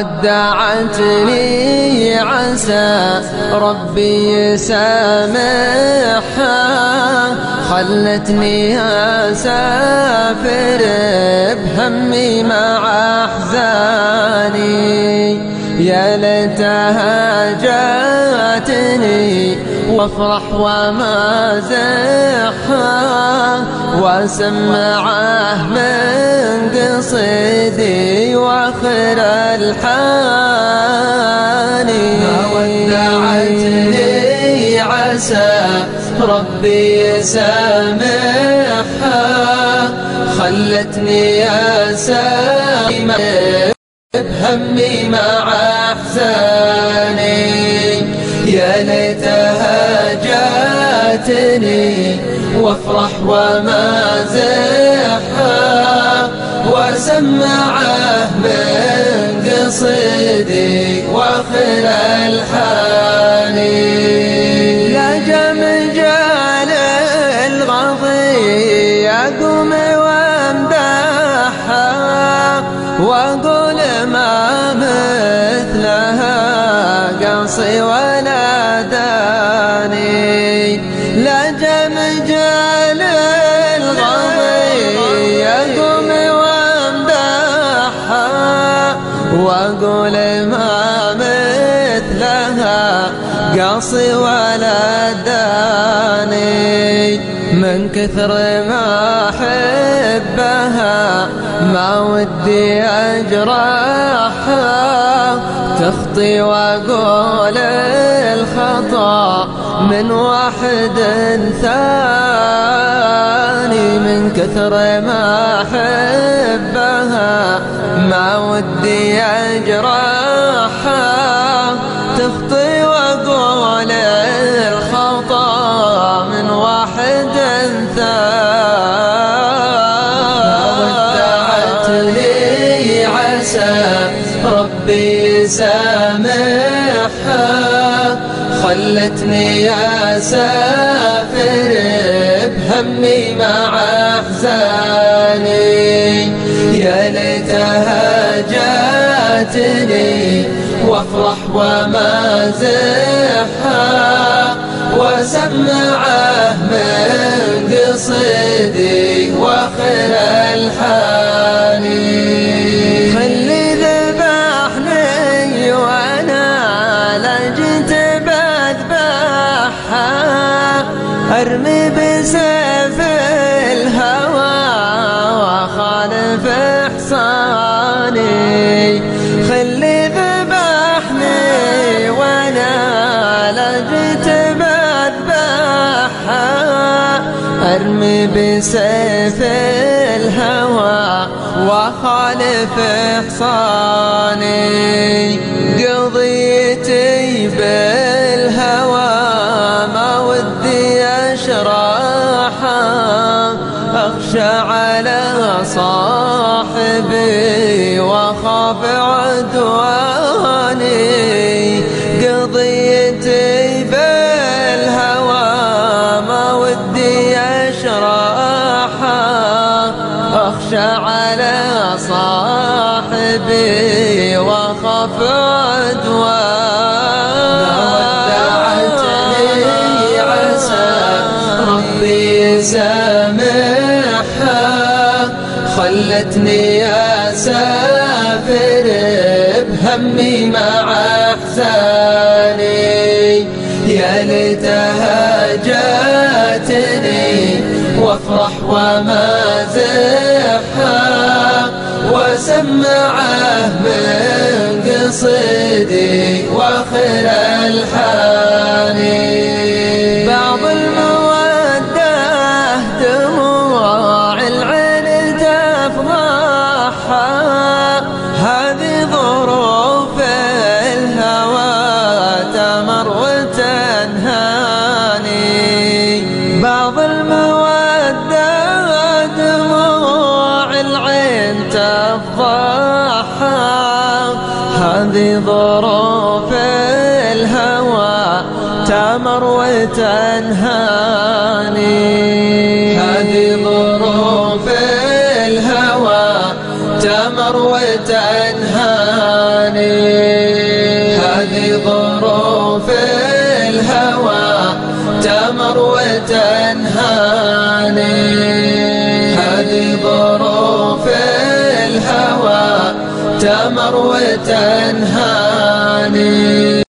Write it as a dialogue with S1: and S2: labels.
S1: ودعتني عسى ربي يسامحها. خلتني أسافر بهمي مع أحزاني. يا ليتها جاتني وافرح ومازحها واسمعه من قصيدي وآخر ألحاني.
S2: ما ودعتني عسى ربي يسامحها خلتني أسامح بهمي مع أحزاني. يا ليتها جاتني وافرح ومازحها وأسمعه من قصيدي واخر الحاني
S1: وأقول ما مثلها قصي ولا داني. من كثر ما أحبها ما ودي أجرحها. تخطي وأقول الخطا من واحد ثاني من كثر ما أحبها. ما ودي اجرحها
S2: خلتني اسافر بهمي مع أحزاني. يا ليتها جاتني وافرح ومازحها واسمعه من قصيدي وآخر الحاني
S1: ارمي بسيف الهوى واخالف إحصاني. خلي ذبحني وأنا لجت بذبحها ارمي بسيف الهوى واخالف إحصاني. قضيتي بالهوى صاحبي واخاف
S2: ودعتني عسى ربي يسامحها خلتني أسافر بهمي مع أحزاني. يا ليتها جاتني وافرح ومازحها واسمعه من قصيدي وآخر الحاني
S1: بعض المودة دموع العين تفضحها. هذه ظروف الهوى تمر وتنهاني. هذه ظروف الهوى تمر وتنهاني.
S2: هذه ظروف الهوى تمر وتنهاني. تمر وتنهاني.